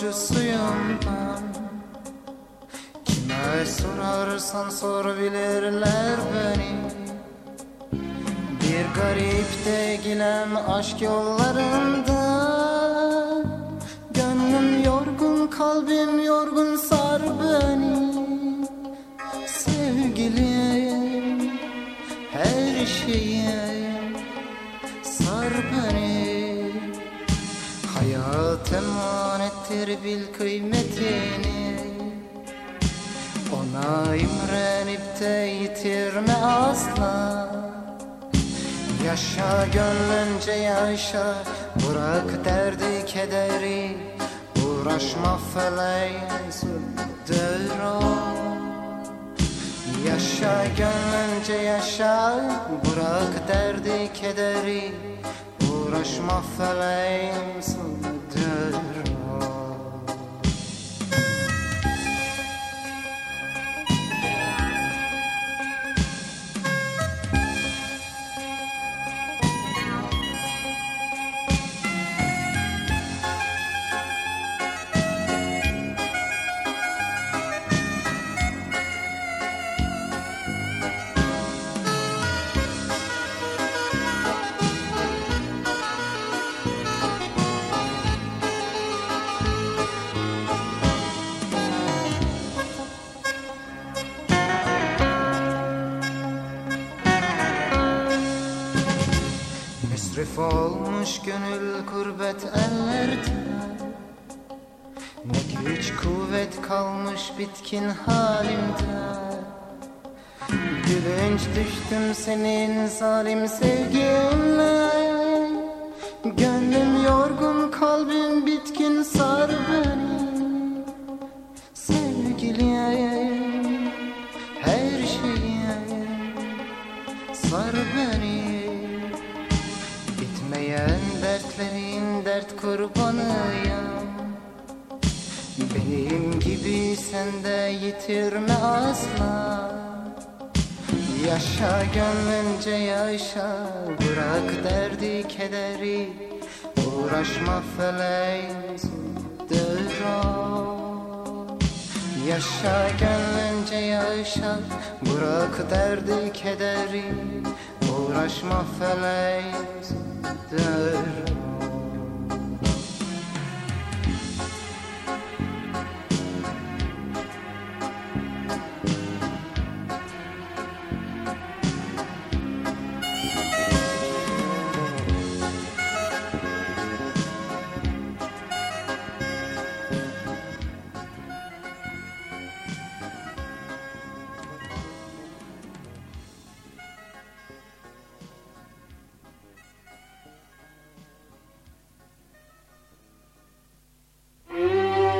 şu suyundan. Kime sorarsan sor bilirler beni. Bir garip de gilem aşk yollarında. Gönlüm yorgun kalbim yorgun sar beni. Sevgilim her şeye sar beni Hayat emanettir bil kıymetini. Ona imrenip de yitirme asla. Yaşa gönlünce yaşa Bırak derdi kederi. Uğraşma feleğin sürdür Yaşa gönlünce yaşa Bırak derdi kederi Uğraşma feleğin sürdür Müsrif olmuş gönül kurbet ellerde Ne güç kuvvet kalmış bitkin halimde Gülünç düştüm senin zalim sevginle Gönlüm yorgun kalbim bitkin sar beni. Sevgilim her şeye sar beni dertlerin dert kurbanıyım. Benim gibi sen de yitirme asla. Yaşa gönlünce yaşa Bırak derdi kederi. Uğraşma feleğin Yaşa gönlünce yaşa Bırak derdi kederi. Uğraşma feleğin